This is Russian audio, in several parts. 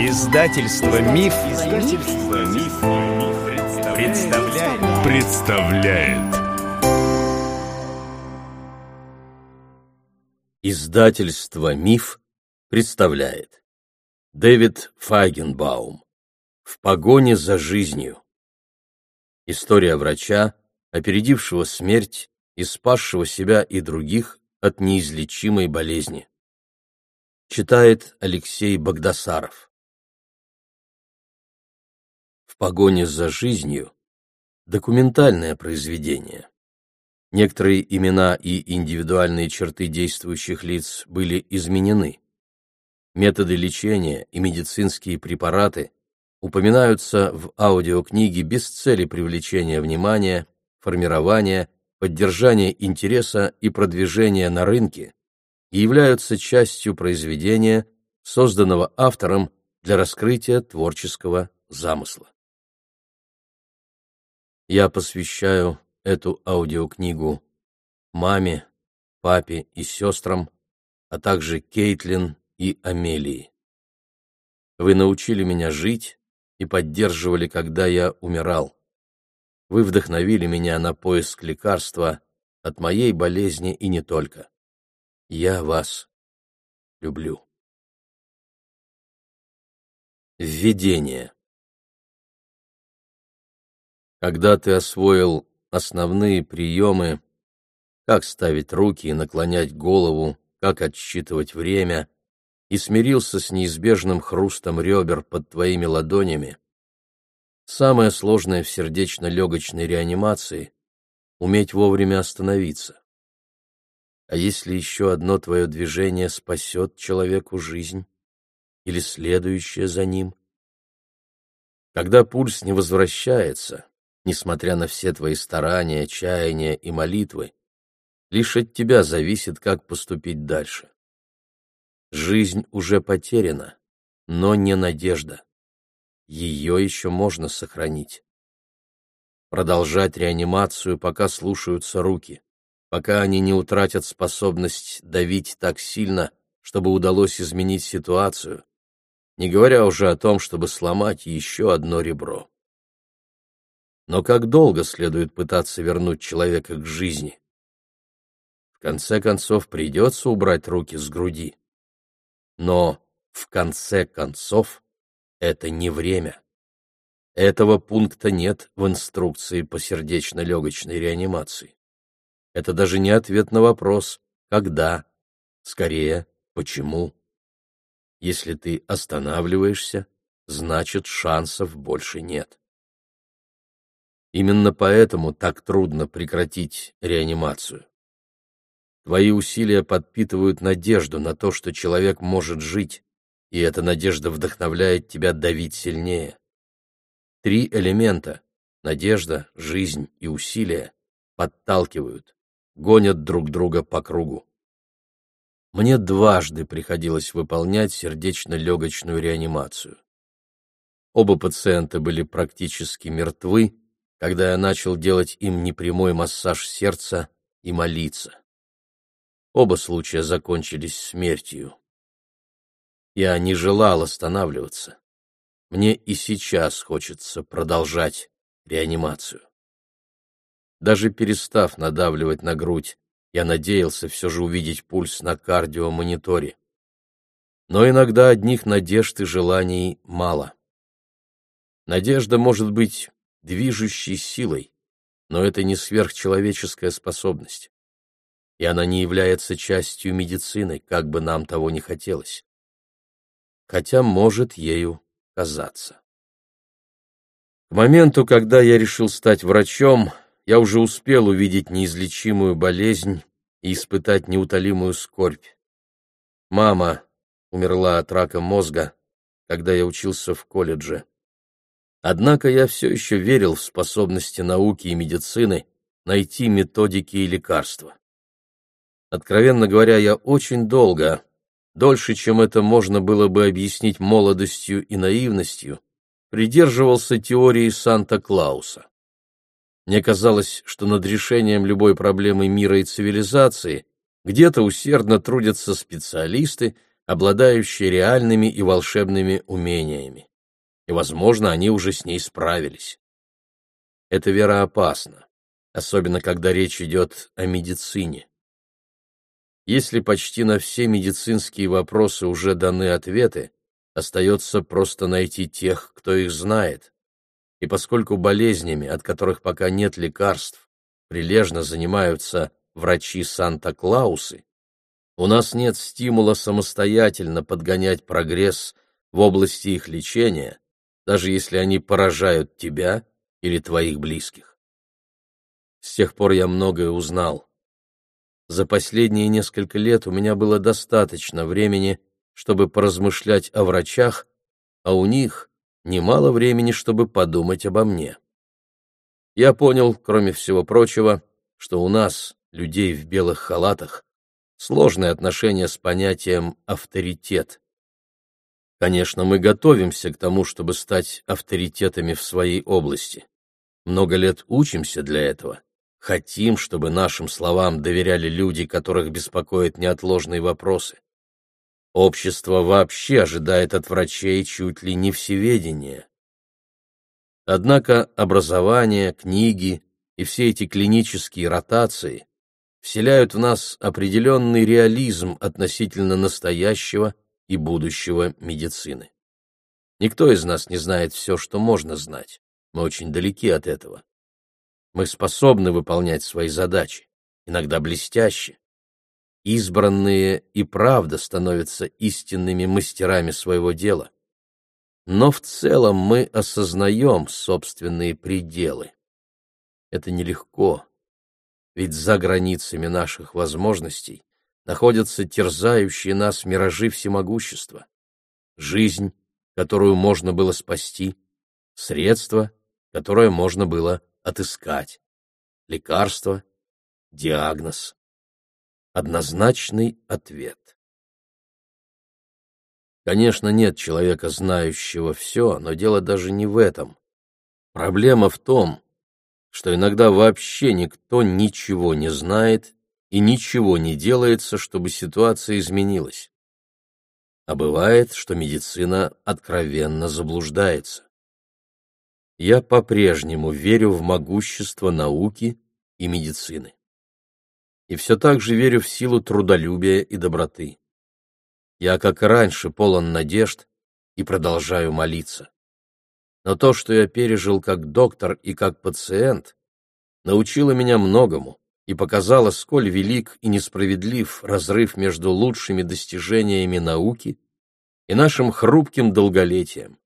Издательство Миф, Издательство Миф, представляет. представляет. Издательство Миф представляет. Дэвид Файгенбаум. В погоне за жизнью. История врача, опередившего смерть и спасшего себя и других от неизлечимой болезни. Читает Алексей Богдасаров погоне за жизнью» — документальное произведение. Некоторые имена и индивидуальные черты действующих лиц были изменены. Методы лечения и медицинские препараты упоминаются в аудиокниге без цели привлечения внимания, формирования, поддержания интереса и продвижения на рынке и являются частью произведения, созданного автором для раскрытия творческого замысла. Я посвящаю эту аудиокнигу маме, папе и сестрам, а также Кейтлин и Амелии. Вы научили меня жить и поддерживали, когда я умирал. Вы вдохновили меня на поиск лекарства от моей болезни и не только. Я вас люблю. Введение когда ты освоил основные приемы, как ставить руки и наклонять голову, как отсчитывать время, и смирился с неизбежным хрустом ребер под твоими ладонями, самое сложное в сердечно-легочной реанимации — уметь вовремя остановиться. А если еще одно твое движение спасет человеку жизнь? Или следующее за ним? Когда пульс не возвращается, несмотря на все твои старания, чаяния и молитвы, лишь от тебя зависит, как поступить дальше. Жизнь уже потеряна, но не надежда. Ее еще можно сохранить. Продолжать реанимацию, пока слушаются руки, пока они не утратят способность давить так сильно, чтобы удалось изменить ситуацию, не говоря уже о том, чтобы сломать еще одно ребро. Но как долго следует пытаться вернуть человека к жизни? В конце концов, придется убрать руки с груди. Но в конце концов это не время. Этого пункта нет в инструкции по сердечно-легочной реанимации. Это даже не ответ на вопрос «когда?», скорее «почему?». Если ты останавливаешься, значит шансов больше нет. Именно поэтому так трудно прекратить реанимацию. Твои усилия подпитывают надежду на то, что человек может жить, и эта надежда вдохновляет тебя давить сильнее. Три элемента — надежда, жизнь и усилия — подталкивают, гонят друг друга по кругу. Мне дважды приходилось выполнять сердечно-легочную реанимацию. Оба пациента были практически мертвы, когда я начал делать им непрямой массаж сердца и молиться. Оба случая закончились смертью. Я не желал останавливаться. Мне и сейчас хочется продолжать реанимацию. Даже перестав надавливать на грудь, я надеялся все же увидеть пульс на кардиомониторе. Но иногда одних надежд и желаний мало. Надежда может быть движущей силой, но это не сверхчеловеческая способность. И она не является частью медицины, как бы нам того не хотелось. Хотя может ею казаться. К моменту, когда я решил стать врачом, я уже успел увидеть неизлечимую болезнь и испытать неутолимую скорбь. Мама умерла от рака мозга, когда я учился в колледже. Однако я все еще верил в способности науки и медицины найти методики и лекарства. Откровенно говоря, я очень долго, дольше, чем это можно было бы объяснить молодостью и наивностью, придерживался теории Санта-Клауса. Мне казалось, что над решением любой проблемы мира и цивилизации где-то усердно трудятся специалисты, обладающие реальными и волшебными умениями. И, возможно, они уже с ней справились. Эта вера опасна, особенно когда речь идет о медицине. Если почти на все медицинские вопросы уже даны ответы, остается просто найти тех, кто их знает. И поскольку болезнями, от которых пока нет лекарств, прилежно занимаются врачи Санта-Клаусы, у нас нет стимула самостоятельно подгонять прогресс в области их лечения, даже если они поражают тебя или твоих близких. С тех пор я многое узнал. За последние несколько лет у меня было достаточно времени, чтобы поразмышлять о врачах, а у них немало времени, чтобы подумать обо мне. Я понял, кроме всего прочего, что у нас, людей в белых халатах, сложное отношение с понятием «авторитет». Конечно, мы готовимся к тому, чтобы стать авторитетами в своей области. Много лет учимся для этого. Хотим, чтобы нашим словам доверяли люди, которых беспокоят неотложные вопросы. Общество вообще ожидает от врачей чуть ли не всеведения. Однако образование, книги и все эти клинические ротации вселяют в нас определенный реализм относительно настоящего и будущего медицины. Никто из нас не знает все, что можно знать. Мы очень далеки от этого. Мы способны выполнять свои задачи, иногда блестяще. Избранные и правда становятся истинными мастерами своего дела. Но в целом мы осознаем собственные пределы. Это нелегко, ведь за границами наших возможностей находятся терзающие нас миражи всемогущества. Жизнь, которую можно было спасти, средства, которое можно было отыскать, лекарство, диагноз, однозначный ответ. Конечно, нет человека, знающего все, но дело даже не в этом. Проблема в том, что иногда вообще никто ничего не знает и ничего не делается, чтобы ситуация изменилась. А бывает, что медицина откровенно заблуждается. Я по-прежнему верю в могущество науки и медицины. И все так же верю в силу трудолюбия и доброты. Я, как и раньше, полон надежд и продолжаю молиться. Но то, что я пережил как доктор и как пациент, научило меня многому и показало, сколь велик и несправедлив разрыв между лучшими достижениями науки и нашим хрупким долголетием,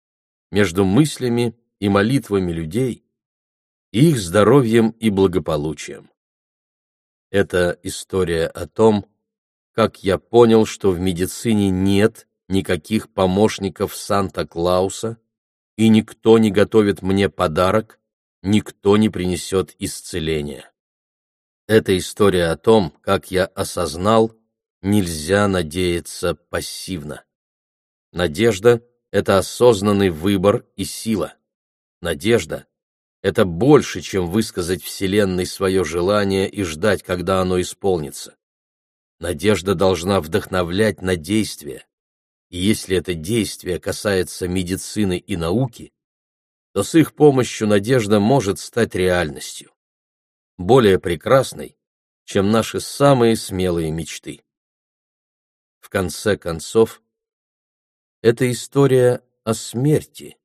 между мыслями и молитвами людей, и их здоровьем и благополучием. Это история о том, как я понял, что в медицине нет никаких помощников Санта-Клауса, и никто не готовит мне подарок, никто не принесет исцеления. Это история о том, как я осознал, нельзя надеяться пассивно. Надежда — это осознанный выбор и сила. Надежда — это больше, чем высказать Вселенной свое желание и ждать, когда оно исполнится. Надежда должна вдохновлять на действие. И если это действие касается медицины и науки, то с их помощью надежда может стать реальностью, более прекрасной, чем наши самые смелые мечты. В конце концов, это история о смерти,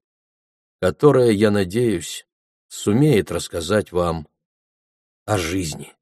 которая, я надеюсь, сумеет рассказать вам о жизни.